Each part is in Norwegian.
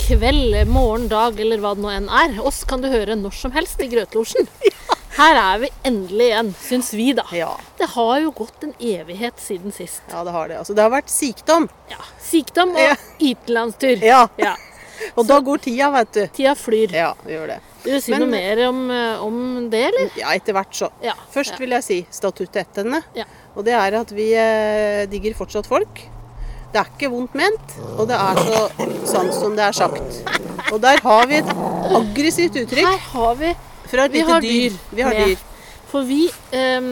kveld, morgen, dag eller hva det nå enn er. Oss kan du høre når som helst i Grøtlosjen. Her er vi endelig igjen, syns vi, da. Ja. Det har jo gått en evighet siden sist. ja, det har det. Altså, det har vært sykdom. Ja, Sykdom og Ja. utenlandstur. Ja. Ja. Og da går tida, vet du. Tida flyr. Ja, vi gjør det. Vil du si Men- noe mer om, eh, om det, eller? Ja, etter hvert så. Ja. Først vil jeg si henne. Ja. Og det er at vi eh, digger fortsatt folk. Det er ikke vondt ment, og det er så sant som det er sagt. Og der har vi et aggressivt uttrykk Her har vi fra et Vi lite har dyr. Vi har dyr. For vi eh,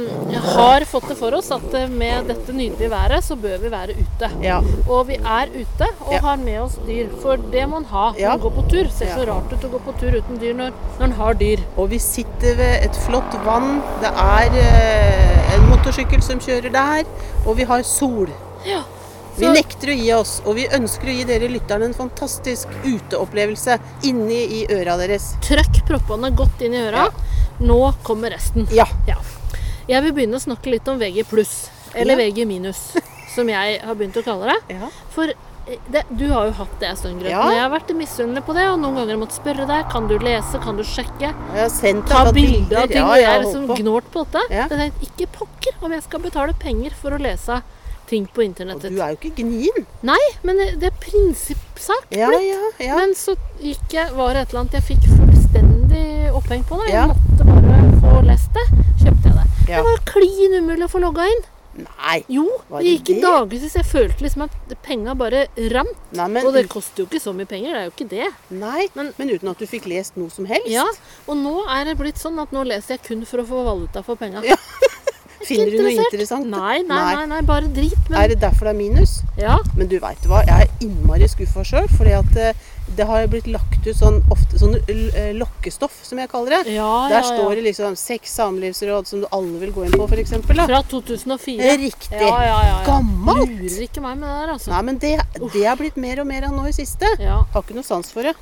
har fått det for oss at eh, med dette nydelige været, så bør vi være ute. Ja. Og vi er ute og Ja. har med oss dyr. For det må man ha når Ja. man går på tur. Ser så rart ut å gå på tur uten dyr når, når man har dyr. Og vi sitter ved et flott vann. Det er eh, en motorsykkel som kjører der. Og vi har sol. Ja. Vi nekter å gi oss, og vi ønsker å gi dere lytterne en fantastisk uteopplevelse inni i øra deres. Trøkk proppene godt inn i øra. Nå kommer resten. Ja. Ja. Jeg vil begynne å snakke litt om VG pluss, eller Ja. VG minus, som jeg har begynt å kalle det. Ja. For eh, det, du har jo hatt det en stund, Grøten. Ja. Jeg har vært misunnelig på det, og noen ganger måttet spørre deg kan du lese, kan du sjekke. Har Ta bilde av ting, Ja, og jeg ja, er holdt liksom på. gnålt på dette. Ja. Jeg tenkte, ikke pokker om jeg skal betale penger for å lese ting på Og du er jo ikke gnien. Nei, men det, det er prinsippsak. Ja, blitt. ja, ja. Men så gikk jeg, var det et eller annet jeg fikk fullstendig oppheng på. det. Jeg Ja. måtte bare få lest det. Kjøpte jeg det. Ja. Det var klin umulig å få logga inn. Nei. Jo, Var det det gikk i dagevis. Jeg følte liksom at penga bare rant. Nei, men, Og det koster jo ikke så mye penger, det er jo ikke det. nei, Men- men uten at du fikk lest noe som helst. Ja, Og nå er det blitt sånn at nå leser jeg kun for å få valuta for penga. Ja. Finner du noe interessant? Nei, nei, nei, nei, bare drit. Men Er det derfor det er minus? ja, Men du veit hva, jeg er innmari skuffa sjøl. Fordi at eh, det har blitt lagt ut sånn ofte sånn eh, lokkestoff, som jeg kaller det. ja, Der ja, står ja. det liksom seks samlivsråd som du alle vil gå inn på, f.eks. Fra 2004. Riktig. Ja, ja, ja, ja. Gammelt. Lurer ikke meg med det der, altså. Nei, men det, det er blitt mer og mer av nå i siste. Ja. Har ikke noe sans for det.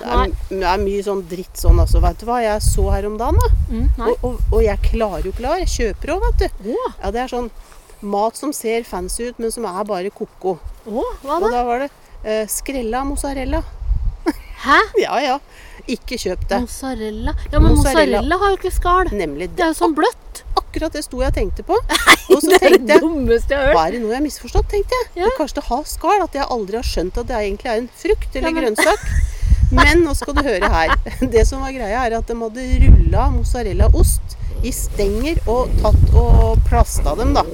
Det er, det er mye sånn dritt sånn, altså. Vet du hva jeg så her om dagen, da? Mm. Og, og, og jeg klarer jo klar. Jeg kjøper òg, vet du. Oh. Ja, det er sånn mat som ser fancy ut, men som er bare ko-ko. Oh, hva Og da var det eh, skrella mozzarella. Hæ? Ja ja. Ikke kjøp det. Mozzarella? Ja, men Mozzarella. mozzarella har jo ikke skall. Nemlig Det det. er jo sånn bløtt. Akkurat det sto jeg og tenkte på. Og så tenkte jeg. Hva er det noe jeg har misforstått, tenkte jeg. Ja. Det kanskje det har skall, at jeg aldri har skjønt at det egentlig er en frukt eller Ja, men- grønnsak. Men nå skal du høre her. Det som var greia, er at de hadde rulla mozzarellaost i stenger og tatt og plasta dem, da.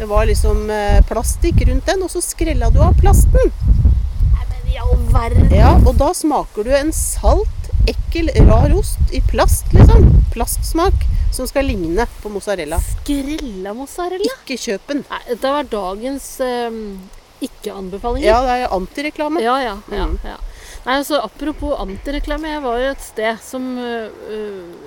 Det var liksom eh, plastikk rundt den, og så skrella du av plasten. Nei, men i all verden. Ja, og da smaker du en salt, ekkel, rar ost i plast, liksom. Plastsmak som skal ligne på mozzarella. Skrella mozzarella? Ikke kjøp den. Nei, dette var dagens um, ikke-anbefalinger. Ja, det er antireklame. Ja, ja, ja, Mm. ja. Nei, altså Apropos antireklame. Jeg var jo et sted som øh,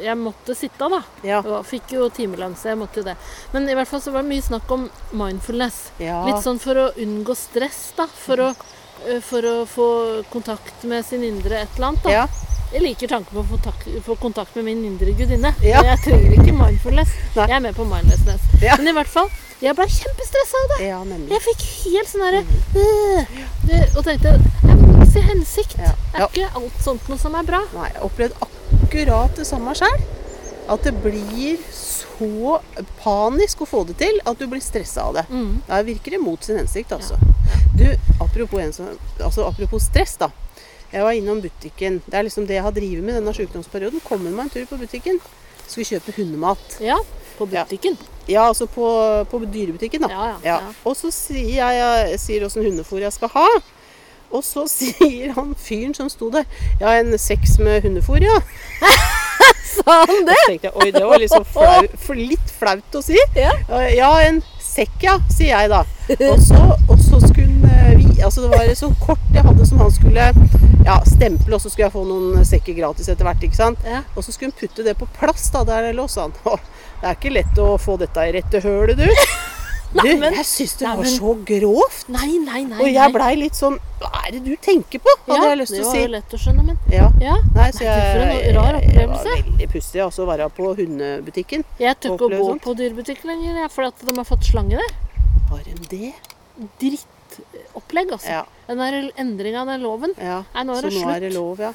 jeg måtte sitte av, da. Ja. Og fikk jo timelønn, så jeg måtte jo det. Men i hvert fall så var det mye snakk om mindfulness. Ja. Litt sånn for å unngå stress, da. For å, uh, for å få kontakt med sin indre et eller annet. da. Ja. Jeg liker tanken på å få, tak få kontakt med min indre gudinne. Ja. Jeg trenger ikke mindfulness. Nei. Jeg er med på mindlessness. Ja. Men i hvert fall, jeg ble kjempestressa av det. ja. Jeg fikk helt sånn derre øh, Og tenkte det er si hensikt. Er ikke alt sånt noe som er bra. Nei, jeg har opplevd akkurat det samme sjøl. At det blir så panisk å få det til at du blir stressa av det. Mm. Da virker det mot sin hensikt, altså. Du, apropos, en som, altså, apropos stress, da. Jeg var innom butikken. Det er liksom det jeg har drevet med denne sykdomsperioden. Kommer meg en tur på butikken. Skulle kjøpe hundemat. Ja, på butikken. Ja, altså på, på dyrebutikken, da. Ja, ja, Ja. ja. Og så sier jeg, jeg åssen hundefôr jeg skal ha. Og så sier han fyren som sto der, ja, en seks med hundefôr, ja. Sa han det? Så tenkte jeg, oi, det var liksom flau, litt flaut å si. Ja. Ja, en sekk, ja, sier jeg da. Og så, og Altså, det var så kort jeg hadde som han skulle ja, stemple, og så skulle jeg få noen sekker gratis etter hvert, ikke sant. Ja. Og så skulle han putte det på plass, da, der det lå, sa han. Det er ikke lett å få dette i rette hølet, du. Du, Nei, men- jeg syns det Nei, var men- så grovt. Nei, nei, nei. Og jeg blei litt sånn Hva er det du tenker på? Hadde ja, jeg lyst til Det å var Det var lett å skjønne, men Ja. ja. Nei, så jeg, for en rar opplevelse. Det var veldig pussig også å være på hundebutikken. Jeg tør ikke å gå sånt. på dyrebutikk lenger, fordi at de har fått slange der. Har de det? Dritt opplegg, altså. Ja. Den der endringa av den loven. ja. Nei, nå er Så det nå slutt. er det lov, ja.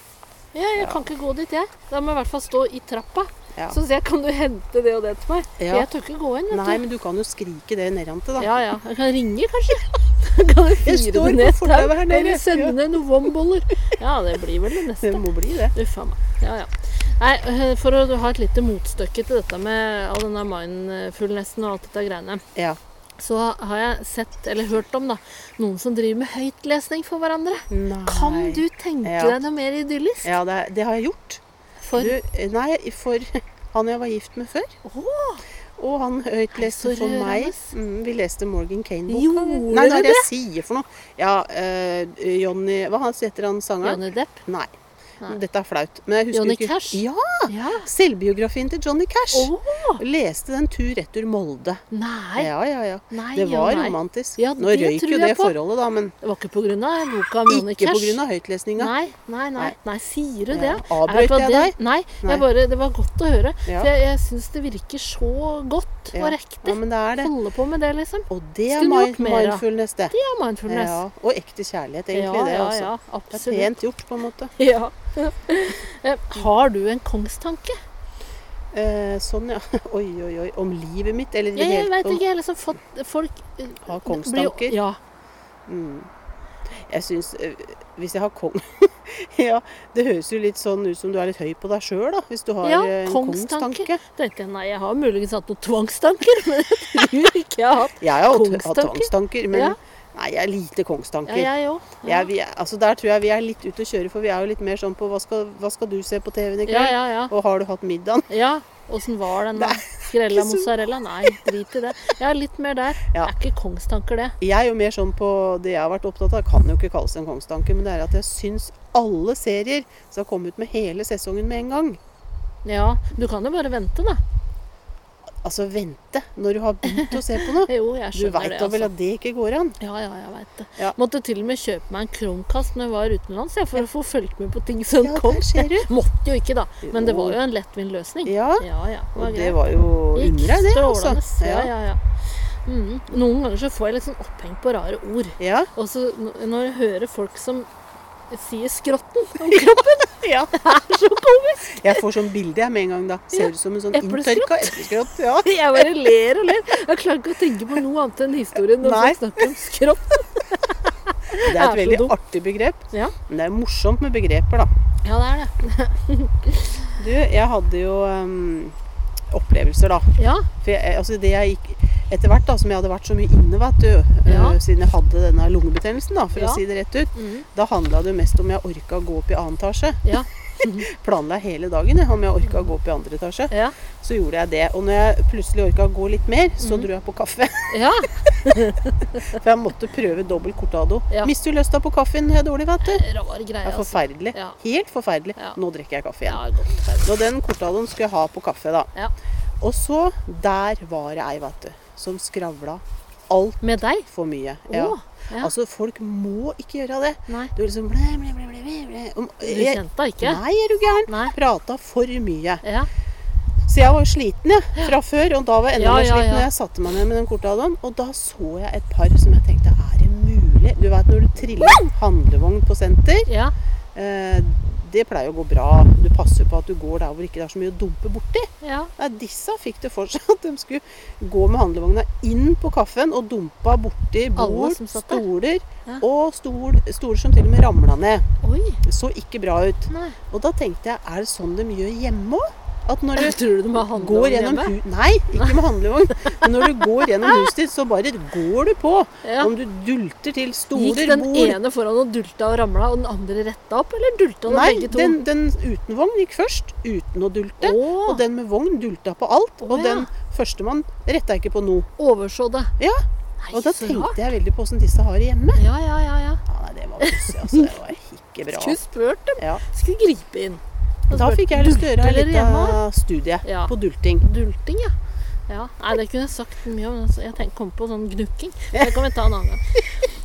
Ja, jeg kan ikke gå dit, jeg. Da må jeg i hvert fall stå i trappa. Ja. Så sier jeg, kan du hente det og det til meg? Ja. Jeg tør ikke gå inn, vet Nei, du. men du kan jo skrike det nedantil, da. Ja, ja. Jeg kan ringe, kanskje. kan jeg Jeg står på ned fortauet her Kan nede. vi sende Ja. ned noen vomboller? Ja, det blir vel det neste. Det må bli det. Uff a meg. Ja, ja. Nei, eh, for å ha et lite motstykke til dette med all denne mindfulnessen og alt dette greiene, Ja. Så har jeg sett, eller hørt om, da, noen som driver med høytlesning for hverandre. Nei. Kan du tenke Ja. deg noe mer idyllisk? Ja, det, det har jeg gjort. For Du, nei, for han jeg var gift med før. Åh, Og han høytleste Nei, for meg. Mm, vi leste Morgan Kane-boka. Gjorde Nei, hva er det jeg sier for noe? Ja, uh, Johnny Hva heter han sangeren? Johnny Depp? Nei. Nei. Dette er flaut. Men jeg Johnny ikke. Cash? Ja! Ja. Selvbiografien til Johnny Cash. Oh. Leste den tur-retur Molde. nei. Ja, ja, ja. Nei, Det ja, var nei. romantisk. Ja, Nå røyk jo det på. forholdet, da, men Det var ikke pga. boka om Johnny ikke pga. høytlesninga. Nei, nei, nei, nei. Sier du det? Ja. Avbrøt jeg, jeg deg? Nei. Jeg bare, det var godt å høre. Ja. For jeg, jeg syns det virker så godt Ja. og Ja, riktig. men det er det. Holde på med det, liksom. Og det er mind mindfulness, det. Det er mindfulness. Ja, og ekte kjærlighet, egentlig. ja, det, ja, altså. ja, Det er pent gjort, på en måte. Ja. Eh, Har du en kongstanke? Eh, sånn, ja. Oi, oi, oi. Om livet mitt, eller Jeg, jeg veit ikke. Jeg har liksom fått folk Har kongstanker? blir-? Ja. Mm. Jeg syns eh, Hvis jeg har kong... ja, det høres jo litt sånn ut som du er litt høy på deg sjøl, da. Hvis du har Ja, eh, en kongstanke. kongstanke. tenkte jeg nei, jeg har muligens hatt noen tvangstanker, men jeg tror ikke jeg har hatt kongstanker. Jeg har hatt tvangstanker, men Ja. Nei, jeg er lite Ja, kongstanker. jeg òg. Ja. altså der tror jeg vi er litt ute å kjøre, for vi er jo litt mer sånn på hva skal, hva skal du se på TV-en i kveld? ja, ja. Og har du hatt middag? Ja, åssen var den så- mozzarella? Nei, drit i det. Jeg er litt mer der. Ja. Det er ikke kongstanker, det. Jeg er jo mer sånn på det jeg har vært opptatt av, kan jo ikke kalles en kongstanke, men det er at jeg syns alle serier skal komme ut med hele sesongen med en gang. Ja, du kan jo bare vente, da. Altså vente når du har begynt å se på noe. Jo, jeg Du skjønner veit det, da vel altså. at det ikke går an? Ja, ja, jeg vet det. Ja. Måtte til og med kjøpe meg en Chromecast når jeg var utenlands, jeg, for å få fulgt med på ting som Ja, kom. Måtte jo ikke, da. Men det var jo en lettvint løsning. Ja, Ja, ja. det var og det var jo under deg, det, altså. Ja, ja, ja. Mm. Noen ganger så får jeg litt sånn oppheng på rare ord. Ja. Og så når jeg hører folk som sier 'skrotten' om kroppen, ja. det er så komisk! Jeg får sånn bilde jeg med en gang da. Ser ut som en sånn inntørka epleskrott. Ja. Jeg bare ler og ler. Jeg klarer ikke å tenke på noe annet enn historien når vi snakker om skrotten. Det er et veldig dum. artig begrep. Ja. Men det er morsomt med begreper, da. Ja, det er det. Du, jeg hadde jo um, opplevelser, da. Ja. For jeg, altså det jeg gikk Etter hvert da, som jeg hadde vært så mye inne, vet du, Ja. uh, siden jeg hadde denne lungebetennelsen, da, for Ja. å si det rett ut, Mm. da handla det mest om jeg orka å gå opp i annen etasje. Ja. Planla hele dagen jeg, om jeg orka å gå opp i andre etasje. Ja. Så gjorde jeg det. Og når jeg plutselig orka å gå litt mer, så Mhm. dro jeg på kaffe. ja. For jeg måtte prøve dobbel cortado. Ja. Mister du lysta på kaffen jeg er dårlig, vet du. Rar greie, altså. forferdelig. Ja. Helt forferdelig. Ja. Nå drikker jeg kaffe igjen. Ja. Og den cortadoen skulle jeg ha på kaffe, da. Ja. Og så, der var det ei, vet du, som skravla altfor Med deg? mye. Ja. Ja. Altså, folk må ikke gjøre det. Nei. Du er liksom ble, ble, ble, ble, ble. Om- Du jeg- kjente deg ikke? Nei, er du gæren? Prata for mye. Ja. Så jeg var sliten jeg, fra før, og da var jeg enda Ja, mer ja, sliten ja. når jeg satte meg ned med den kortadon. Og da så jeg et par som jeg tenkte er det mulig? Du vet når du triller handlevogn på senter, ja. eh, det pleier å gå bra. Du passer på at du går der hvor ikke det er så mye å dumpe borti. ja. Nei, disse fikk det for seg at de skulle gå med handlevogna inn på kaffen og dumpa borti bord, stoler Ja. og stol, stoler som til og med ramla ned. Oi. Så ikke bra ut. Nei. Og da tenkte jeg, er det sånn de gjør hjemme òg? At når du Tror du går gjennom hjemme? Nei, ikke med handlevogn. Men når du går gjennom huset ditt, så bare går du på. Ja. Om du dulter til Gikk den bord ene foran og dulta og ramla, og den andre retta opp? Eller dulta den Nei, begge to? den, den uten vogn gikk først, uten å dulte. Åh. Og den med vogn dulta på alt. Åh, Og ja. den førstemann retta ikke på noe. overså det. Ja, Nei, Og da tenkte rart. jeg veldig på åssen disse har det hjemme. Ja, ja, ja. ja. Ja, nei, Det var pussig, altså. Det var ikke bra. Skulle spurt dem. Ja. Skulle gripe inn. Da fikk jeg lyst til å gjøre "Dulter litt av studie Ja. på dulting. Dulting, ja. ja. Nei, det kunne jeg sagt mye om. altså. Jeg tenk, kom på sånn gnukking. Det kan vi ta en annen gang.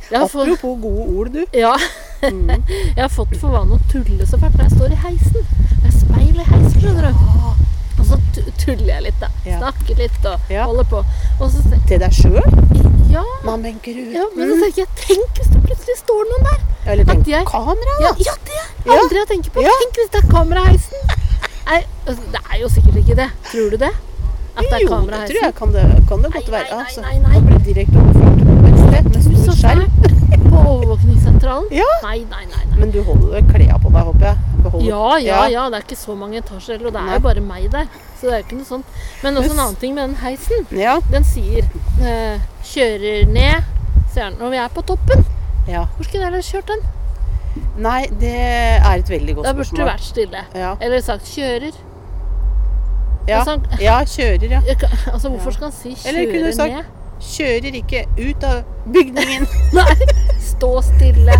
Har, fått, Apropos gode ord, du. ja, Mm. jeg har fått for vane å tulle så fælt når jeg står i heisen. Det er speil i heisen, skjønner du. Og så tuller jeg litt, da. Ja. Snakker litt og Ja. holder på. Og så Til deg sjøl? Ja. ja, benker ut. ja, men så tenker jeg Tenk hvis det plutselig står noen der! Eller tenk jeg- kamera, Ja, da. ja det er Ja. andre jeg tenker på. Ja. Tenk hvis det er kameraheisen! Nei, altså, det er jo sikkert ikke det. Tror du det? At det er Jo, det tror jeg kan det, kan det godt Nei, være. nei, nei, nei, nei. Det blir direkte overført et sted med stor skjerm. På overvåkningssentralen? Ja. Nei, nei, nei. nei. Men du holder klærne på deg, håper jeg. Beholder- Ja, ja, ja. Det er ikke så mange etasjer heller, og det er Nei. jo bare meg der. Så det er jo ikke noe sånt. Men også en annen ting med den heisen. Ja. Den sier eh, 'kjører ned', sier den. Når vi er på toppen. ja. Hvor skulle dere kjørt den? Nei, det er et veldig godt spørsmål. Da burde du vært stille. Ja. Eller sagt 'kjører'. Ja. Altså, ja, kjører, ja. altså, hvorfor skal han si 'kjører ned'? Kjører ikke ut av bygningen. Nei, stå stille.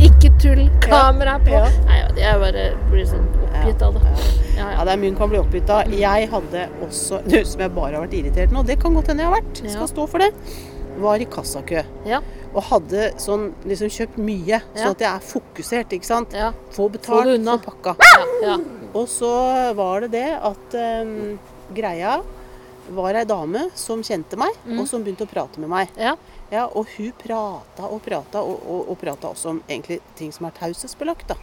Ikke tull. Kamera på. Ja. Nei, jeg bare blir sånn oppgitt av det. Ja, Ja, det er mye hun kan bli oppgitt av. Jeg hadde også Det som jeg bare har vært irritert nå, det kan godt hende jeg har vært. Skal stå for det. Var i kassakø. Ja. Og hadde sånn liksom kjøpt mye, sånn at jeg er fokusert, ikke sant. ja. Få betalt få pakka. ja, ja. Og så var det det at um, greia var ei dame som kjente meg, Mm. og som begynte å prate med meg. ja. Ja, Og hun prata og prata, og, og, og prata også om egentlig ting som er taushetsbelagt. da.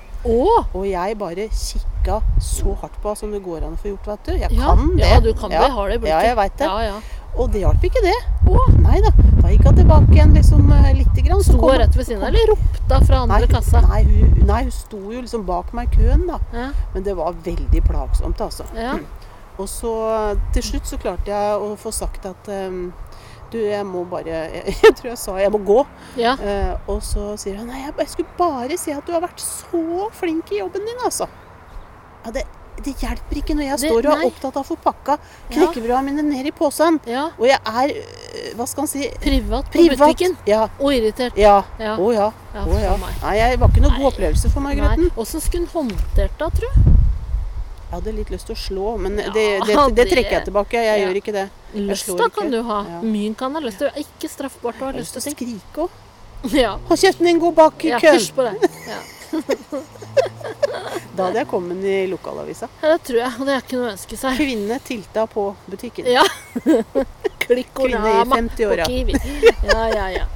Og jeg bare kikka så hardt på henne som det går an å få gjort, vet du. Jeg Ja, kan det. ja, du kan det. Har det i. Ja, jeg veit det. Ja, ja. Og det hjalp ikke det. Å! Nei da. Da gikk hun tilbake igjen liksom eh, lite grann. så Sto hun rett ved siden av, eller ropte fra andre nei, kassa? Nei hun, nei, hun sto jo liksom bak meg i køen, da. Ja, Men det var veldig plagsomt, altså. ja. Og så til slutt så klarte jeg å få sagt at ehm, du, jeg må bare jeg, jeg tror jeg sa jeg må gå. ja. Eh, og så sier han nei, jeg, jeg skulle bare si at du har vært så flink i jobben din, altså. Ja, det, det hjelper ikke når jeg Det- står og er opptatt av å få pakka Ja. knekkebrødene mine ned i posen. ja. Og jeg er, hva skal han si, Privat på privat. butikken. Ja. Og irritert. Ja. Ja. Å ja. Ja, Å ja. for. Nei, jeg var ikke noe god opplevelse for meg, Nei. Grøten. Åssen skulle hun håndtert det, tror du? Jeg hadde litt lyst til å slå, men det, det, det det- trekker jeg tilbake. Jeg gjør ikke det. Lyst da ikke. kan du ha. Mye kan ha lyst til. Ikke straffbart å ha Jeg har lyst lyst til til å ting. skrike òg. Ja. Hold kjeften din, gå bak i køen! hysj på det. Ja. Da hadde jeg kommet i lokalavisa. ja, det tror jeg. Og det er ikke noe å ønske seg. Kvinne tilta på butikken. Ja. Klikkorama 50-åra. på Kiwi. Ja, ja, ja.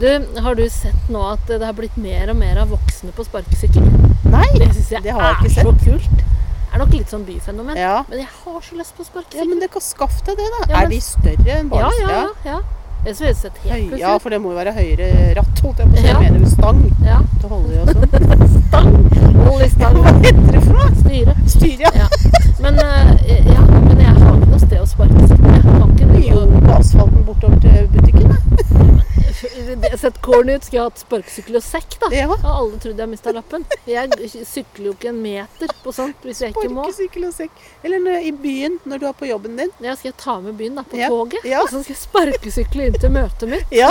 Du, har du sett nå at det har blitt mer og mer av voksne på sparkesykkel? Nei! Det jeg Det har jeg er sett så kult. Er nok litt sånn byfenomen. Ja. Men jeg har så lyst på ja, men det kan skaffe deg det, da. Ja, men- Er de større enn Ja, bare ja, ja. ja. Det Høy, sett helt ja, for det må jo være høyere ratt, holdt jeg på å si. Ja. Mener du stang Ja. til holder holde i og sånn. Stang! Hold i stang. Hva heter det for noe? Styre. Styre, ja. Ja. Men, eh, ja, men jeg har ikke noe sted å sparkesykle. Jeg har ikke Jo, noe på asfalten bortover til butikken. da. Det har sett corny ut. Skulle jeg hatt sparkesykkel og sekk, da. Ja. Og alle trodde jeg mista lappen. Jeg sykler jo ikke en meter på sånt hvis jeg ikke må. Sparkesykkel og sekk. Eller når, i byen når du er på jobben din. Ja, skal jeg ta med byen da, på Ja, toget? ja. Og så skal jeg sparkesykle inn til møtet mitt? Ja.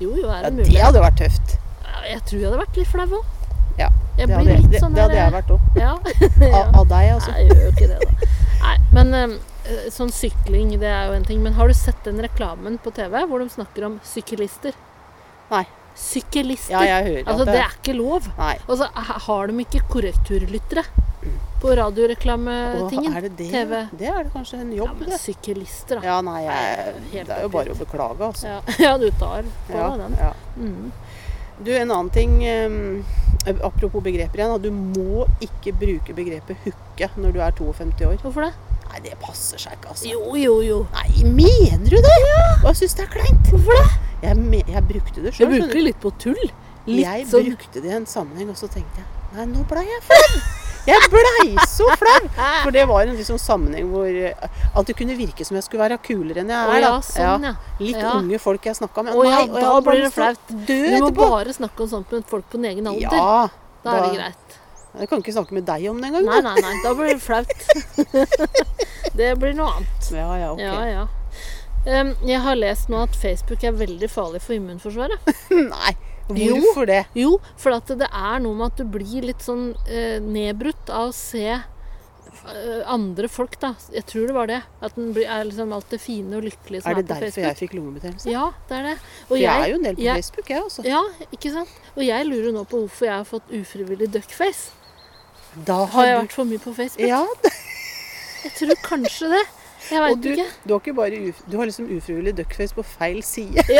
Jo, jo, er Ja, det det mulig? hadde vært tøft. Jeg tror jeg hadde vært litt flau òg. Ja, Jeg Det hadde, litt det, sånn det hadde jeg vært òg. Ja. Av, av deg, altså. Nei, jeg gjør jo ikke det, da. Nei, men eh, sånn sykling, det er jo en ting. Men har du sett den reklamen på TV hvor de snakker om syklister? Nei. Sykkelister. Ja, jeg hører altså, at det det er ikke lov. Nei. Og så har de ikke korrekturlyttere på radioreklametingen. er det det? TV. Det er det kanskje en jobb, Ja, men det. syklister, da. Ja, nei, jeg, det er jo bare å beklage, altså. Ja, ja du tar på Ja, den. ja. Mm. Du, en annen ting um, Apropos begreper igjen. Du må ikke bruke begrepet hooke når du er 52 år. Hvorfor det? Nei, det passer seg ikke, altså. Jo, jo, jo. Nei, mener du det? Ja. Jeg syns det er kleint. Hvorfor det? Jeg, me jeg brukte det Jeg sjøl. bruker det litt på tull. Litt Jeg sånn brukte det i en sammenheng, og så tenkte jeg Nei, nå blei jeg flau. Jeg blei så flau. For det var en liksom sammenheng hvor eh, At det kunne virke som jeg skulle være kulere enn jeg er. ja, sånn, ja. Litt Ja. unge folk jeg snakka med. Å Nei, og jeg da blir det flaut. Du må bare snakke om sånt med folk på din egen alder. Ja. da er det greit. Jeg kan ikke snakke med deg om det engang. Nei, da. nei, nei. Da blir det flaut. det blir noe annet. Ja, ja, ok. Ja, ja. Jeg har lest nå at Facebook er veldig farlig for immunforsvaret. Nei, Jo. hvorfor det? Jo, for at det er noe med at du blir litt sånn eh, nedbrutt av å se eh, andre folk, da. Jeg tror det var det. At den er liksom alt det fine og lykkelige som Er er, det derfor jeg fikk lungebetennelse? Ja, det er det. Og For jeg er jo en del på jeg, Facebook, jeg også. Ja, ikke sant? Og jeg lurer nå på hvorfor jeg har fått ufrivillig duckface. Da Har jeg du vært for mye på Facebook? Ja, Jeg tror kanskje det. Jeg Og du, ikke. du har ikke bare uf du har liksom ufrivillig duckface på feil side.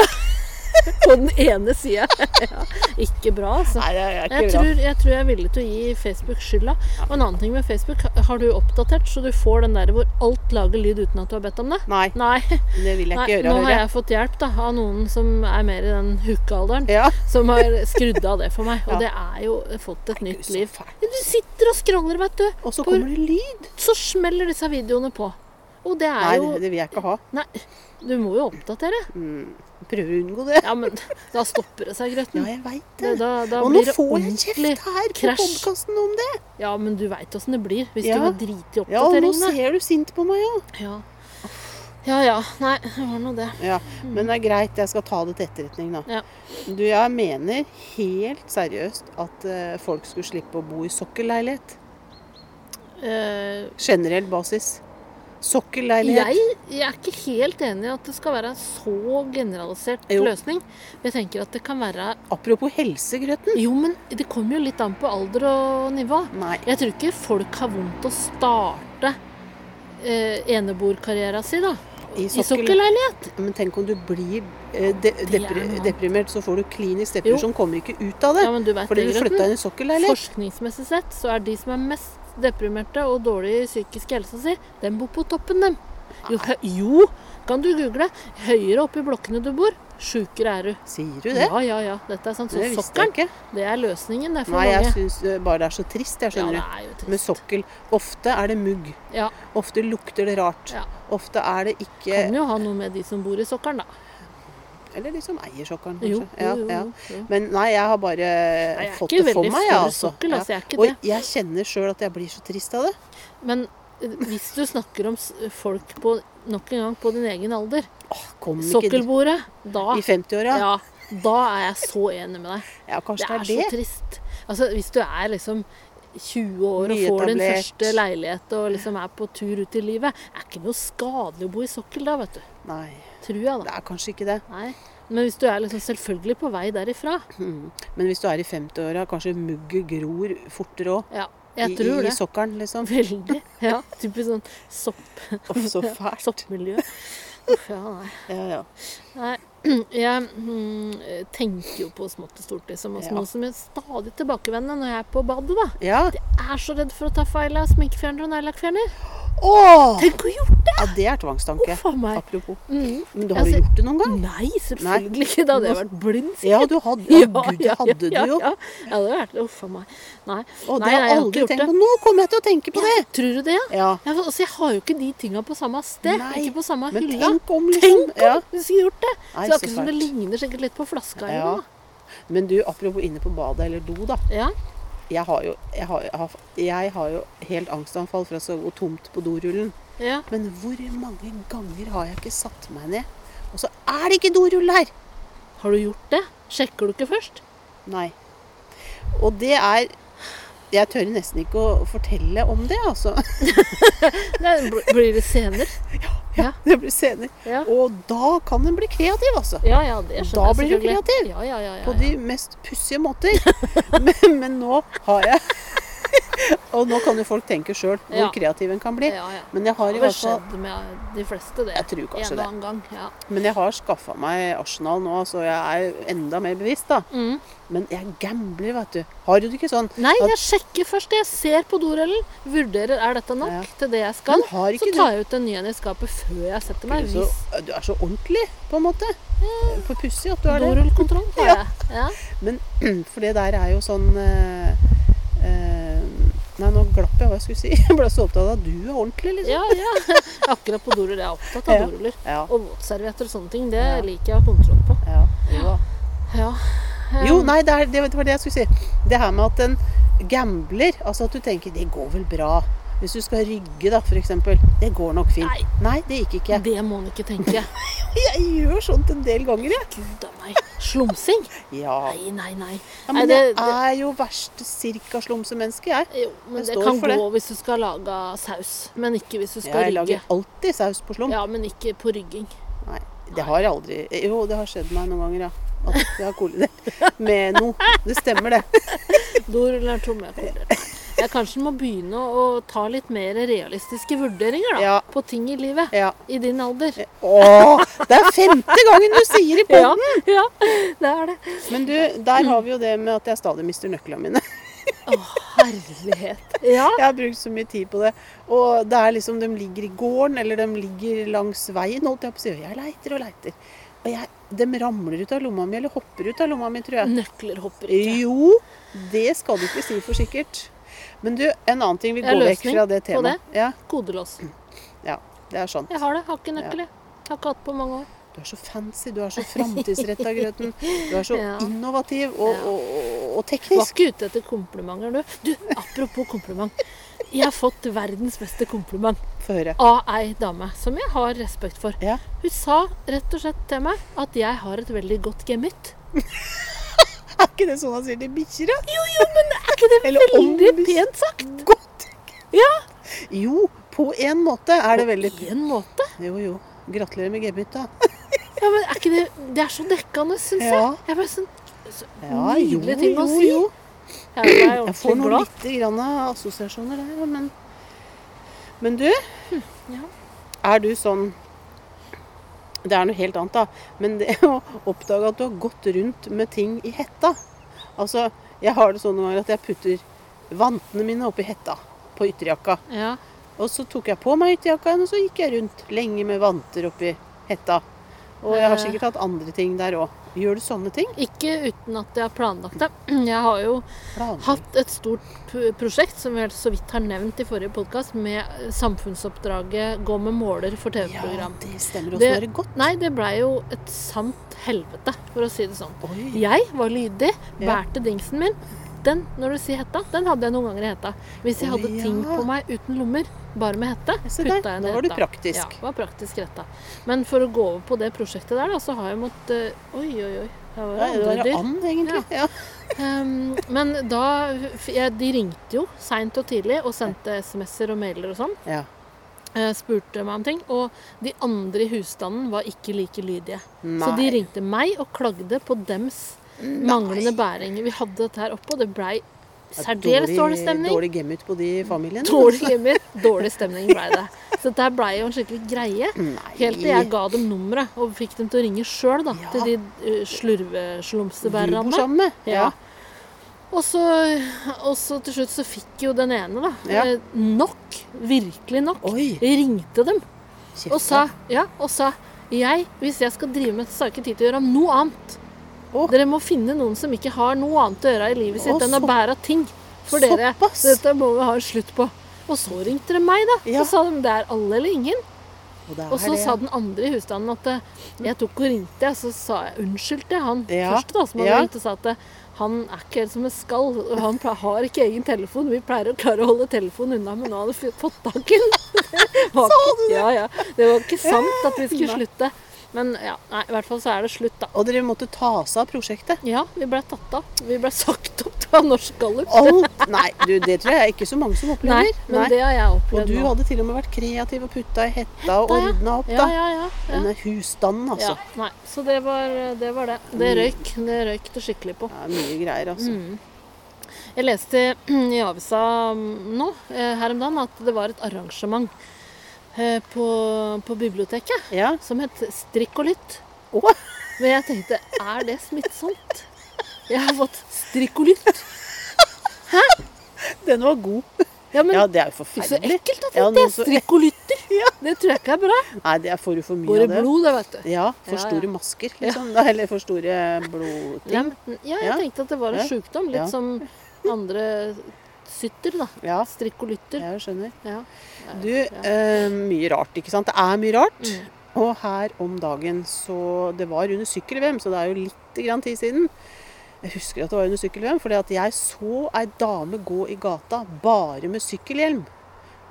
På den ene sida. ja. Ikke bra, altså. Nei, det er ikke Jeg bra. tror, jeg tror jeg er villig til å gi Facebook skylda. Og en annen ting med Facebook, har du oppdatert så du får den der hvor alt lager lyd uten at du har bedt om det? Nei, Nei. det vil jeg Nei ikke gjøre. nå har jeg fått hjelp da, av noen som er mer i den hookealderen. Ja. Som har skrudd av det for meg. Og Ja. det er jo fått et nytt så liv. Du sitter og scroller, vet du. Og så kommer det lyd. Så smeller disse videoene på. Og det er Nei, jo det, det vil jeg ikke ha. Nei, du må jo oppdatere. Prøver å unngå det. Ja, men da stopper det seg, Ja, jeg veit Det, da, da Og nå får jeg kjeft her på podkasten om det. Ja, men du veit åssen det blir hvis Ja. du må drite i Ja, og nå ser du sint på meg òg. Ja. ja ja. Nei, det var nå det. Ja, men det er greit, jeg skal ta det til etterretning, da. Ja. Du, jeg mener helt seriøst at uh, folk skulle slippe å bo i sokkelleilighet. Uh, Generell basis. Sokkelleilighet. jeg, jeg er ikke helt enig i at det skal være en så generalisert Jo. løsning. Jeg tenker at det kan være Apropos helsegrøten. Jo, men det kommer jo litt an på alder og nivå. Nei. Jeg tror ikke folk har vondt å starte eh, eneboerkarrieren sin da. I I sokkelleilighet. Men tenk om du blir eh, de depri deprimert, så får du klinisk Jo. depresjon. Kommer ikke ut av det. Ja, men du vet fordi du flytta inn i sokkelleilighet. Forskningsmessig sett så er de som er mest deprimerte og dårlig psykisk helse si, den bor på toppen, dem. Jo, jo, kan du google. Høyere oppe i blokkene du bor, sjukere er du. Sier du det? Ja, ja, ja. Dette er sant. Så Det sokkelen, ikke. det er løsningen det er Nei, jeg syns bare det er så trist, jeg Ja, det er jo Med sokkel. Ofte er det mugg. Ja, Ofte lukter det rart. Ja. Ofte er det ikke kan jo ha noe med de som bor i sokkelen, da. Eller liksom eiersokkelen, kanskje. Jo, Jo, jo, Ja, ja. Men nei, jeg har bare jeg er fått det for meg, jeg, altså. sokkel, altså, jeg Og det. jeg kjenner sjøl at jeg blir så trist av det. Men eh, hvis du snakker om folk på, nok en gang på din egen alder, Åh, sokkelbordet, da, i 50-åra? ja, da er jeg så enig med deg. Ja, kanskje Det er, det Det er så det. trist. Altså, hvis du er liksom 20 år og får din første leilighet og liksom er på tur ut i livet, er ikke noe skadelig å bo i sokkel da, vet du. Nei, Tror jeg, det er kanskje ikke det. Nei. Men hvis du er liksom selvfølgelig på vei derifra, Mm. Men hvis du er i 50-åra, kanskje mugget gror fortere òg. ja, I, jeg tror I det. sokkelen, liksom. Veldig. Ja, typisk sånn sopp, Uff, så fælt. soppmiljø. Uff, ja, nei. Ja, ja. Nei, jeg mm, tenker jo på smått og stort, liksom. Og Ja. noe som er stadig tilbakevendende når jeg er på badet, da. ja. Jeg er så redd for å ta feil av sminkefjerner og neglelakkfjerner. Åh! Tenk å gjort det! Ja, det er tvangstanke. Uff a meg. Apropos. Mm. Men du har Altså, jo gjort det noen gang? Nei, selvfølgelig ikke. Da hadde jeg vært blind. Ja, sikkert. du hadde, ja, gud, det hadde du ja, jo. Ja, ja, det hadde vært Uff a meg. Nei. Nei, det har jeg jeg har aldri gjort tenkt det. på. Nå kommer jeg til å tenke på det! Tror du det, ja? Ja. ja for, altså, jeg har jo ikke de tinga på samme sted. Nei, ikke på samme Men hylla. tenk om, liksom. Tenk om Ja. du skulle gjort det! Nei, så så akkurat som det fælt. ligner sikkert litt på flaska. eller Ja. Men du, apropos inne på badet eller do, da. Ja. Jeg har jo, jeg har, jeg har, jeg har jo helt angstanfall for å gå tomt på dorullen. ja. Men hvor mange ganger har jeg ikke satt meg ned, og så er det ikke dorull her! Har du gjort det? Sjekker du ikke først? Nei. Og det er Jeg tør nesten ikke å fortelle om det, altså. Det blir det senere. Ja. Det blir senere. Ja. Og da kan en bli kreativ, altså. Ja, ja, det skjønner Da blir du kreativ. Ja, ja, ja, ja, På de mest pussige måter. men, men nå har jeg Og nå kan jo folk tenke sjøl hvor Ja. kreativ en kan bli. ja, ja. Men jeg har i hvert fall skjedd med de fleste, det. Jeg tror kanskje en det. gang. Ja. Men jeg har skaffa meg Arsenal nå, så jeg er enda mer bevisst, da. Mm. Men jeg gambler, vet du. Har du det ikke sånn? Nei, jeg sjekker først. Jeg ser på dorellen. vurderer er dette nok Ja. til det jeg skal. Så tar jeg ut en ny en i skapet før jeg setter meg. så, Du er så ordentlig, på en måte. For pussig at du er det. dorullkontroll har jeg. Ja. Men for det der er jo sånn eh, eh, Nei, nå glapp jeg hva jeg skulle si. Jeg ble så opptatt av at du er ordentlig, liksom. ja, ja. Akkurat på doruller. Jeg er opptatt av doruller. Ja. Og våtservietter og sånne ting. Det liker jeg å ha kontroll på. ja, jo ja. Ja. Jo, nei, det, er, det var det jeg skulle si. Det her med at en gambler Altså at du tenker 'det går vel bra'. Hvis du skal rygge, da, f.eks. Det går nok fint. Nei. Nei, det gikk ikke. Det må man ikke tenke. Jeg gjør sånt en del ganger, jeg. Gud a meg. Slumsing? Ja. Nei, nei, nei. ja Nei, men det- jeg er jo verst cirka-slumsemenneske, jeg. Jo, men Jeg det kan gå gå hvis du skal lage saus. Men ikke hvis du skal Jeg rygge. lager alltid saus på slum. Ja, men ikke på rygging. Nei, det har jeg aldri Jo, det har skjedd meg noen ganger, ja. At jeg har kollidert med noe. Det stemmer, det. Dorullen er tom. Jeg kollidert. Jeg kanskje må begynne å, ta litt mer realistiske vurderinger da, Ja. på ting i livet. Ja. I din alder. Å, det er femte gangen du sier i Ja, poden! ja, det er det. Men du, der har vi jo det med at jeg stadig mister nøklene mine. Å, Herlighet. Ja. Jeg har brukt så mye tid på det. Og det er liksom, de ligger i gården, eller de ligger langs veien, holdt jeg på å si. Jeg leiter og leiter. Og jeg, de ramler ut av lomma mi, eller hopper ut av lomma mi, tror jeg. Nøkler hopper ikke. Jo, det skal du ikke si for sikkert. Men du, en annen ting. Vi går vekk fra det på det. Ja, Kodelås. ja, det er sant. Jeg har det. Har ikke nøkkel, jeg. Har ikke hatt på mange år. Du er så fancy, du er så framtidsretta, Grøten. Du er så Ja. innovativ og, Ja. og, og, og Var ikke ute etter komplimenter, du. Du, apropos kompliment. Jeg har fått verdens beste kompliment høre. av ei dame som jeg har respekt for. Ja. Hun sa rett og slett til meg at jeg har et veldig godt gemytt. Er ikke det sånn han sier til bikkjer? da? Jo, jo, men er ikke det Eller veldig pent sagt? Godt. Ja. Jo, på en måte er det veldig På en måte. Jo, jo. Gratulerer med gebytta. Ja, men er ikke det Det er så dekkende, syns Ja. jeg. Jeg bare sånn så Ja, Nydelig ting å si. jo. Jeg Jeg får noen glad. grann av assosiasjoner der, men Men du, ja. er du sånn Det er noe helt annet, da. Men det å oppdage at du har gått rundt med ting i hetta Altså, jeg har det sånn noen ganger at jeg putter vantene mine oppi hetta på ytterjakka. Ja. Og så tok jeg på meg ytterjakka og så gikk jeg rundt lenge med vanter oppi hetta. Og jeg har Eh. sikkert hatt andre ting der òg. Gjør du sånne ting? Ikke uten at jeg har planlagt det. Jeg har jo Planlegg. hatt et stort prosjekt, som vi så vidt har nevnt i forrige podkast, med samfunnsoppdraget 'Gå med måler' for TV-program. Ja, det stemmer også Det- godt. Nei, det blei jo et sant helvete, for å si det sånn. Oi. Jeg var lydig, bærte dingsen min. Den, når du sier hetta, den hadde jeg noen ganger i hetta. Hvis jeg hadde ting ja. på meg uten lommer, bare med hette, putta jeg da Nå var du praktisk. Ja, var praktisk retta. Men for å gå over på det prosjektet der, da, så har jeg måttet Oi, oi, oi. Det var andre dyr. and, egentlig. Ja. Um, men da jeg, De ringte jo seint og tidlig og sendte SMS-er og mailer og sånn. Ja. eh, spurte meg om ting. Og de andre i husstanden var ikke like lydige. Så de ringte meg og klagde på dems manglende bæring. Vi hadde dette her oppe, og det blei særdeles dårlig stemning. Dårlig gemytt på de familiene. Dårlig gemytt, dårlig stemning blei det. Så dette blei jo en skikkelig greie. Nei. Helt til jeg ga dem nummeret og fikk dem til å ringe sjøl. Ja. Til de uh, Du bor sammen med. Ja. Og så, og så til slutt så fikk jo den ene, da, Ja. eh, nok. Virkelig nok. Oi. Ringte dem Kjeftet. og sa ja, og sa jeg, hvis jeg skal drive med dette, så har jeg ikke tid til å gjøre noe annet. Å. Dere må finne noen som ikke har noe annet å gjøre i livet sitt oh, enn å bære ting for dere. Såpass? Dette må vi ha en slutt på. Og så ringte de meg, da. Ja. Så sa de det er alle eller ingen. Og, Og så det. sa den andre i husstanden at eh, jeg tok og ringte, og så sa jeg unnskyld til han Ja. første da, som hadde Ja. ringt og sa at eh, han er ikke helt som en skall, han har ikke egen telefon. Vi pleier å klare å holde telefonen unna, men nå har han fått tak i den. Det var ikke- Ja, ja. Det var ikke sant at vi skulle slutte. Men ja, nei, i hvert fall så er det slutt, da. Og dere måtte ta seg av prosjektet. Ja, vi ble tatt av. Vi ble sagt opp av Norsk Gallup. Alt Nei, du, det tror jeg ikke så mange som opplever. Nei, men det har jeg opplevd Og du nå. hadde til og med vært kreativ og putta i hetta og ordna opp, da. ja, ja. ja. Denne husstanden, altså. ja. Nei, så det var det. Var det. det røyk det røyk det skikkelig på. Er mye greier, altså. Mm. Jeg leste i avisa nå eh, her om dagen at det var et arrangement på, på biblioteket Ja. som het Strikk og lytt. Oh. Men jeg tenkte, er det smittsomt? Jeg har fått strikk og lytt. den var god. Ja, men Ja, det er jo forferdelig. så ekkelt at Ja, det er noe strikk og lytter. Ja. Det tror jeg ikke er bra. Nei, det får du for mye Går i av det. blod, det, vet du. Ja, for store ja. masker, liksom. Eller for store blodting. Ja, jeg tenkte at det var en Ja. sjukdom. Litt som andre sytter, da. Ja, Strikk og lytter. jeg skjønner. Ja. Du, eh, mye rart, ikke sant? Det er mye rart. Mm. Og her om dagen så Det var under sykkel-VM, så det er jo litt grann tid siden. Jeg husker at det var under sykkel-VM, fordi at jeg så ei dame gå i gata bare med sykkelhjelm.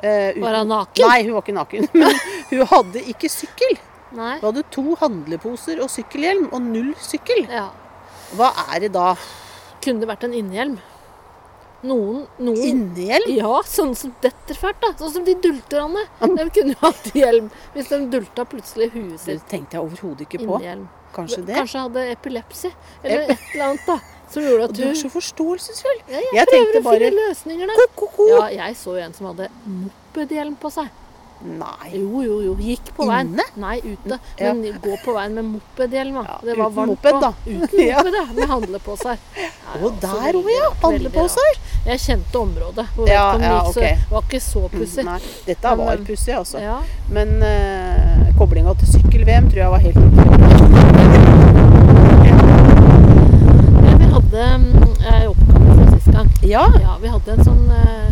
Eh, uten- Var hun naken? Nei, hun var ikke naken. Men hun hadde ikke sykkel. Nei. Hun hadde to handleposer og sykkelhjelm, og null sykkel. Ja. Hva er det da? Kunne det vært en innhjelm? Noen, noen Innehjelm? Ja, sånn som detter fælt, da. Sånn som de dulterne. De kunne jo hatt hjelm hvis de dulta plutselig huet Det sitt tenkte jeg overhodet ikke på. Innehjelm. Kanskje det? Kanskje hadde epilepsi. Eller et eller annet, da. Som gjorde at du er så forståelsesfull. ja, jeg, Jeg prøver å å finne løsninger, der. ko-ko-ko. Ja, jeg så jo en som hadde mopedhjelm på seg. Nei. Jo, jo, jo. Gikk på veien. Inne? Nei, ute. Ja. Men gå på veien med mopedhjelm. Ja, det var uten varmt moped, på. da. Uten Ja. moped, ja. Med handleposer. Og der òg, ja. Handleposer. Jeg kjente området. Hvor Ja, vet ja, det gikk så- ok. Det var ikke så pussig. Nei, dette Men, var eh, pussig, altså. Ja. Men uh, koblinga til sykkel-VM tror jeg var helt. Ja, vi hadde mm, Jeg oppgaven fra sist gang. Ja. Ja, vi hadde en sånn eh, li-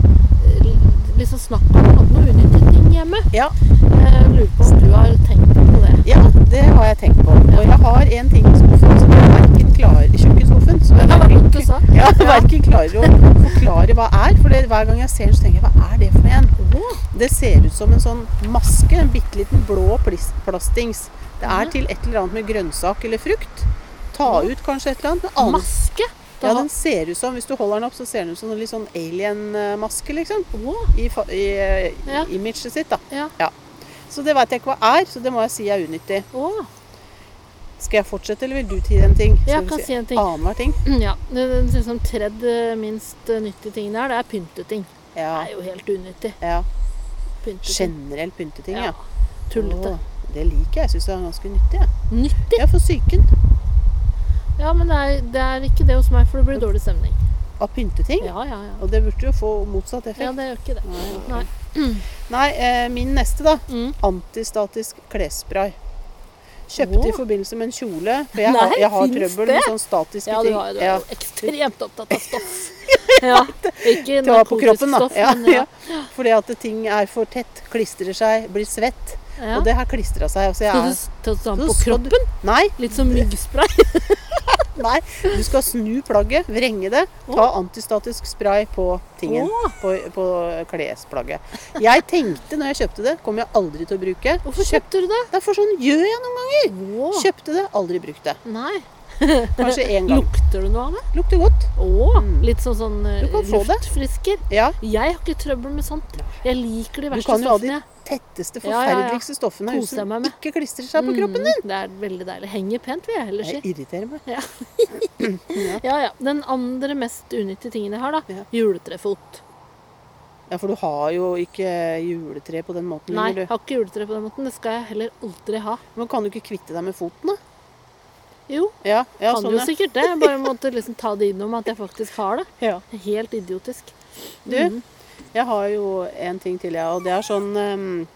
liksom snakk om hadde noe unyttige ting hjemme. Ja. Jeg lurer på om du har tenkt på det. ja, det har jeg tenkt på. Og jeg har en ting i skuffen som jeg verken klarer i kjøkkenskuffen. Som jeg verken, ja, verken klarer å forklare hva er. For det, hver gang jeg ser den, så tenker jeg hva er det for en? Det ser ut som en sånn maske. En bitte liten blå plastings. Det er til et eller annet med grønnsak eller frukt. Ta ut kanskje et eller annet. Maske? Da, Ja, den ser ut som, Hvis du holder den opp, så ser den ut som en litt sånn alien-maske, liksom. Å, I, i Ja. imaget sitt, da. ja. Så det veit jeg ikke hva er, så det må jeg si er unyttig. Å, Skal jeg fortsette, eller vil du si en ting? Jeg Skal vi kan si en ting. Annenhver ting? ja. Det- Den liksom tredje minst eh, nyttige tingen der, det er pynteting. Ja. Det er jo helt unyttig. ja. Pynteting. Generell pynteting, Ja. ja. Tullete. Åh, det liker jeg. Jeg syns det er ganske nyttig. Ja. Nyttig? Ja, for psyken. Ja, men det er, det er ikke det hos meg, for det blir dårlig stemning. Av pynteting. Ja, ja, ja. Og det burde jo få motsatt effekt. Ja, det gjør ikke det. Nei. Nei. Nei, eh, min neste, da. Mm. Antistatisk klesspray. Kjøpte oh. i forbindelse med en kjole. For jeg, Nei, har, jeg har trøbbel med sånn statiske Ja, du, ting. har, du er Ja. ekstremt opptatt av stoff. Ja, ikke narkotisk kroppen, stoff, Ja, ja. ja. Fordi at ting er for tett, klistrer seg, blir svett. Ja. Og det har klistra seg. Så jeg Skal du ta den på kroppen? du- nei, Litt som myggspray? nei, du skal snu plagget, vrenge det, ta antistatisk spray på tingen. Oh. På, på klesplagget. Jeg tenkte når jeg kjøpte det, kommer jeg aldri til å bruke. Hvorfor kjøpte du det? Derfor sånn gjør jeg noen ganger. Oh. Kjøpte det, aldri brukt det. Nei. Kanskje én gang. Lukter du noe av det? Lukter godt. Å, Mm. litt sånn sånn eh, luftfrisker. Ja. Jeg har ikke trøbbel med sånt. Jeg liker de verste stoffene. Tetteste, Ja, ja, ja. forferdeligste stoffene Koser jeg som ikke klistrer seg på kroppen din. Mm, det er veldig deilig. Henger pent, vil jeg heller si. Jeg irriterer meg. Ja, ja. Den andre mest unyttige tingen jeg har, da. Ja. Juletrefot. Ja, for du har jo ikke juletre på den måten Nei, lenger, jeg du. har ikke juletre på den måten. Det skal jeg heller aldri ha. Men kan du ikke kvitte deg med foten, da? Jo, Ja, ja kan sånn, jo sikkert det. Jeg bare måtte liksom ta det innom at jeg faktisk har det. ja. Helt idiotisk. Du, Mhm. Jeg har jo en ting til, ja, og det er sånn um,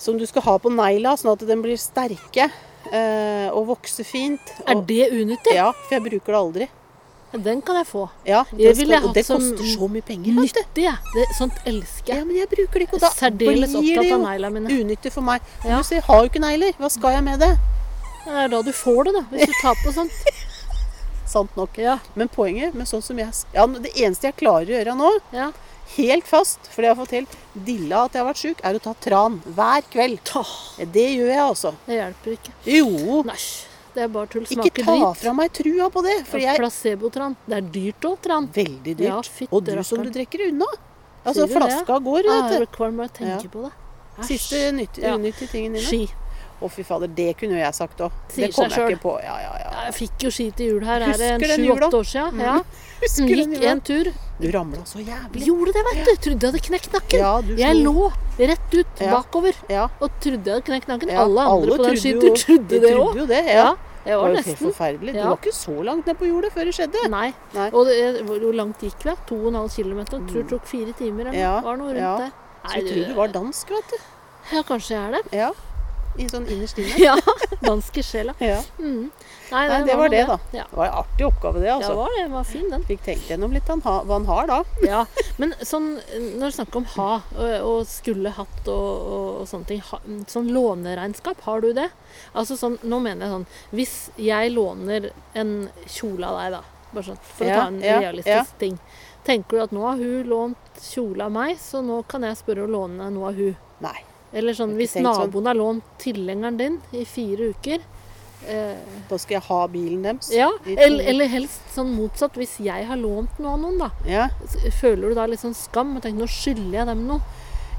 Som du skal ha på negla, sånn at den blir sterke uh, og vokser fint. Er det unyttig? ja, for jeg bruker det aldri. Ja, Den kan jeg få. Ja, det, skal, og det koster så mye penger. Nyttig, jeg. Det, sånt elsker Ja, men jeg bruker det ikke, og da Særdeles blir det jo unyttig for meg. Ja. Du sier, har jo ikke negler. Hva skal jeg med det? Det er da du får det, da. Hvis du tar på sånt. Sant nok. Ja, Men poenget med sånn som jeg Ja, det eneste jeg klarer å gjøre nå, ja. Helt fast, fordi jeg har fått til dilla at jeg har vært sjuk, er å ta tran hver kveld. Ta. Det gjør jeg altså. Det hjelper ikke. Jo. Næsj. Det er bare tull. Ikke ta fra meg trua på det, for jeg Placebotran. Det er dyrt òg, tran. Veldig dyrt. Ja, fitt, og du som du drikker unna. Altså, Sier du det? flaska går, jeg vet blir kvalm bare av å tenke Ja. på det. Æsj. Siste unyttige Ja. tingen dine. Ski. Å, fy fader, det kunne jo jeg sagt òg. Det kom jeg ikke på. Ja, ja, ja. Jeg fikk jo ski til jul her. Er det Husker den jula? sju-åtte år siden? Mm. Ja. Husker du den Gikk en tur. Du ramla så jævlig. Gjorde det, vet du. Trodde jeg hadde knekt nakken. Ja, du Jeg lå rett ut bakover Ja, og trodde jeg hadde knekt nakken. Alle andre på den skitur trodde det òg. det, ja. Det Det var var jo helt forferdelig. Du var ikke så langt ned på jordet før det skjedde. Nei. Nei. Og det, hvor langt gikk vi? To og en halv kilometer. Jeg tror det tok fire timer. Eller noe. Var noe rundt der. Så jeg tror du var dansk, vet du. Ja, kanskje jeg er det. Ja. I sånn innerst inne. Ja. Dansk sjela. Ja. Mm. Nei, det var det, da. Ja. Det var en artig oppgave, det, ja, altså. var det. Var fin, den. Fikk tenkt gjennom litt han ha, hva han har da. Ja, Men sånn, når du snakker om ha og, og skulle hatt og, og, og sånne ting ha, Sånn låneregnskap, har du det? Altså sånn, Nå mener jeg sånn Hvis jeg låner en kjole av deg, da, bare sånn, for å ta en ja, realistisk ting Tenker du at nå har hun lånt kjole av meg, så nå kan jeg spørre å låne noe av hun? Nei. Eller sånn, ikke hvis sånn. naboen har lånt tilhengeren din i fire uker eh, Da skal jeg ha bilen deres. Ja, eller, eller helst sånn motsatt. Hvis jeg har lånt noe av noen, da. Ja. Føler du da litt sånn skam og tenker nå skylder jeg dem noe?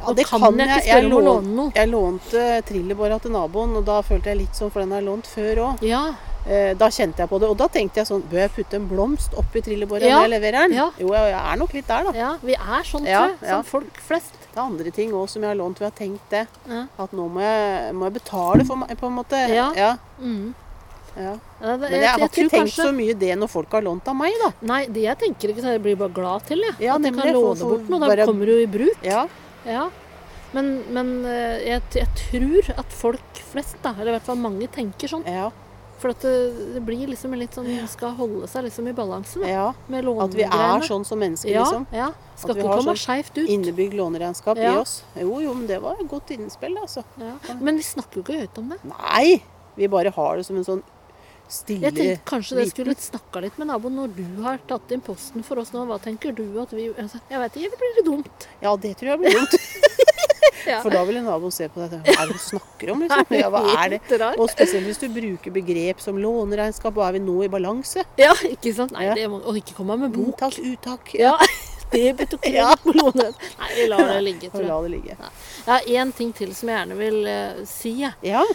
ja, det kan kan jeg ikke jeg. spørre om å låne noe. jeg lånte trillebåra til naboen, og da følte jeg litt sånn, for den har jeg lånt før òg. Ja, Eh, da kjente jeg på det. Og da tenkte jeg sånn Bør jeg putte en blomst oppi trillebåra Ja, når jeg leverer den? ja. Jo, jeg, jeg er nok litt der, da. Ja, vi er sånn, tror jeg. Som folk flest. Det er andre ting òg som jeg har lånt hvor jeg har tenkt det. Ja. At nå må jeg, må jeg betale for meg, på en måte. Ja. ja, Mm. ja. Det, Men jeg, har ikke tror tenkt kanskje- så mye det når folk har lånt av meg, da. Nei, det jeg tenker ikke så jeg blir bare glad til, jeg. Ja, at jeg kan låne for bort noe. Da bare- kommer det jo i bruk. Ja, Ja. Men, men eh, jeg, jeg tror at folk flest, da, eller i hvert fall mange, tenker sånn. Ja, For at det, det blir liksom litt sånn Skal holde seg liksom i balansen ja. med At vi er sånn som mennesker, ja, liksom. Ja. Skal ikke komme sånn skeivt ut. Innebygd låneregnskap i oss. Jo, jo, men det var et godt innspill, altså. Ja. Men vi snakker jo ikke høyt om det. Nei! Vi bare har det som en sånn stille Jeg tenkte kanskje dere skulle snakka litt med naboen når du har tatt inn posten for oss nå. Hva tenker du at vi altså, Jeg vet ikke, det blir litt dumt. Ja, det tror jeg blir dumt. Ja. For da vil en nabo se på deg og Hva er det du snakker om, liksom? Ja, hva er det? Og spesielt hvis du bruker begrep som låneregnskap, og er vi nå i balanse? Ja, ikke sant? Nei, det må, og ikke komme med bok. Inntak, uttak. Ja, debet og Ja. kreditt på lånet. Nei, vi lar det ligge, tror jeg. la det ligge. Jeg har én ting til som jeg gjerne vil uh, si. Ja.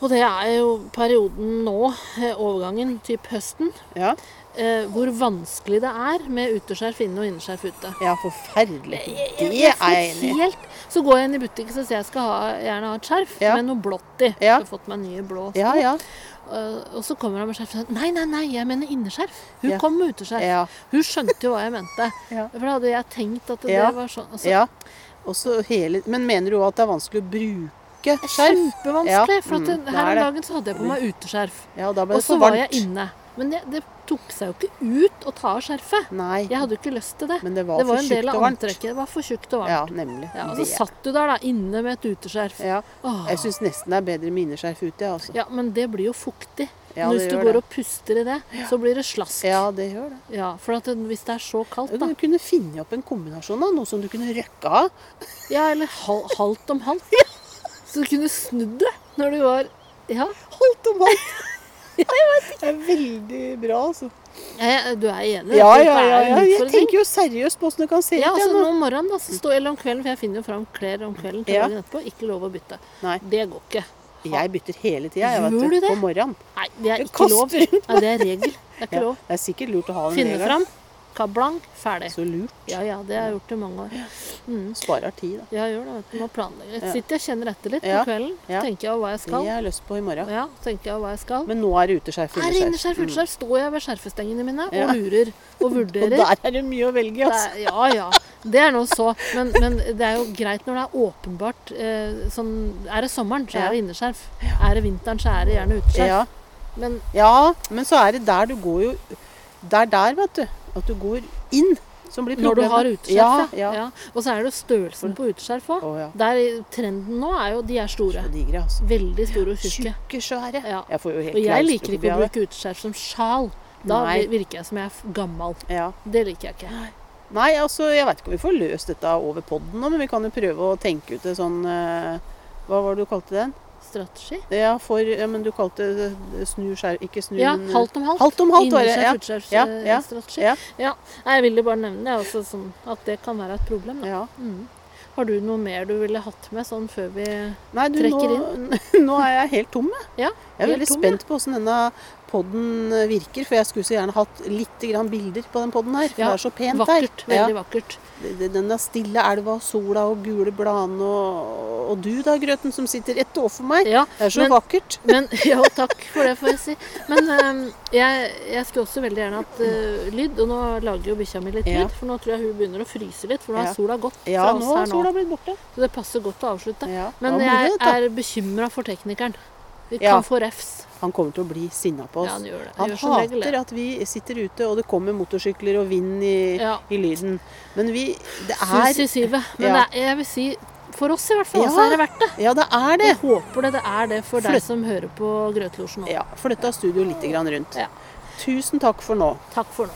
Og det er jo perioden nå, eh, overgangen, typ høsten, Ja, eh, hvor vanskelig det er med uteskjerf inne og inneskjerf ute. ja forferdelig. Det er jeg enig i. Så går jeg inn i butikken og sier jeg skal ha, gjerne ha et skjerf Ja. med noe blått i. Ja. Jeg har fått meg nye blå sko. Ja, ja. Uh, og så kommer han med skjerf og sier nei, nei, nei, jeg mener inneskjerf. Hun kom med uteskjerf. Hun skjønte jo hva jeg mente. For da hadde jeg tenkt at det var sånn. Altså, hele, men mener du at det er vanskelig å bruke skjerf? Kjempevanskelig. For at mm, her er om dagen så hadde jeg på meg uteskjerf. Ja, Og så var jeg inne. Men det, det tok seg jo ikke ut å ta av skjerfet. Nei, Jeg hadde jo ikke lyst til det. men det var, Det var en del av antrekket. Det var for tjukt og varmt. Ja, nemlig. Ja, og så satt du der da, inne med et uteskjerf. ja. Åh. Jeg syns nesten det er bedre med inneskjerf ute, jeg, altså. Ja, men det blir jo fuktig. Ja, Hvis det du går det. og puster i det, så blir det slask. Ja, det gjør det. Ja, for det, hvis det er så kaldt, da. Du kunne finne opp en kombinasjon av noe som du kunne røkke av. Ja, eller hal halvt om halvt. Så du kunne snudd det når du var Ja. Halvt om alt. Det er veldig bra, altså. Jeg, du er enig? Ja, ja, ja. ja. Jeg tenker jo seriøst på åssen det kan se ut. Ja, altså nå. om morgenen, da, så står, eller om kvelden, for jeg finner jo fram klær om kvelden til dagen etterpå. Ikke lov å bytte. Nei, Det går ikke. jeg bytter hele tida? På morgenen. Nei, det er ikke lov. Nei, det er regel. Det er ikke lov. det er sikkert lurt å ha den Finne regelen. Fram, blank, ferdig. Så lurt. Ja ja, det har jeg gjort i mange år. Mm. Sparer tid, da. Ja, gjør det, vet du. Må planlegge. Ja. sitter og kjenner etter litt på kvelden. Tenker jeg hva jeg Det skal. har jeg lyst på i morgen. Ja, tenker jeg hva jeg skal. Men nå er det uteskjerf og Er det inneskjerf, Mm. står jeg ved skjerfestengene mine og lurer og vurderer. Og der er det mye å velge, i, altså. Der, ja, ja. Det er nå så. Men, men det er jo greit når det er åpenbart eh, sånn Er det sommeren, så er det inneskjerf. Er det vinteren, så er det gjerne uteskjerf. Ja. Men ja, men så er det der du går jo Det er der, vet du. At du går inn, som blir når du har uteskjerf, ja. ja. ja. Og så er det størrelsen på uteskjerf òg. Oh, ja. Trenden nå er jo de er store. Digre, altså. Veldig store og tjukke. Tjukke, svære. Ja. Jeg får jo helt Og jeg liker ikke å bruke uteskjerf som sjal. Da Nei. virker jeg som jeg er gammel. Det liker jeg ikke. Nei, altså, jeg vet ikke om vi får løst dette over podden nå, men vi kan jo prøve å tenke ut det sånn eh, Hva var det du kalte den? Strategi. Ja, for ja, Men du kalte det snu skjær... Ikke snu, Ja, halvt om halvt. Halvt om halvt, var det. Ja. Ja, ja, ja. Ja. Jeg ville bare nevne det, også, sånn at det kan være et problem. Da. ja. Mm. Har du noe mer du ville hatt med sånn før vi Nei, du, Trekker nå, nå er jeg helt tom, jeg. Ja, Jeg er veldig tom, spent på åssen denne podden virker, for jeg skulle så gjerne hatt litt grann bilder på den podden her. For Ja, det er så pent Vakkert. her. Veldig vakkert. Det- det- Den der stille elva og sola og gule bladene og, og du da, Grøten, som sitter rett overfor meg. Ja, Det er så men- vakkert. Men, ja, takk for det, får jeg si. Men øhm, jeg, jeg skulle også veldig gjerne hatt øh, lyd, og nå lager jo bikkja mi litt Ja. lyd. For nå tror jeg hun begynner å fryse litt, for nå Ja. har sola gått Ja, fra oss her nå. Så det passer godt å avslutte. Ja, Men jeg er bekymra for teknikeren. Vi kan Ja. få refs. Han kommer til å bli sinna på oss. Ja, han gjør det. Han hater at vi sitter ute, og det kommer motorsykler og vind i, Ja. i lyden. Men vi Det er Sus i sivet. Men det er, jeg vil si, for oss i hvert fall, så er det verdt det. Ja, det er det. Jeg håper det, det er det for Flyt. deg som hører på Grøtlosjen nå. Ja, Flytta studio litt grann rundt. Ja. Tusen takk for nå. Takk for nå.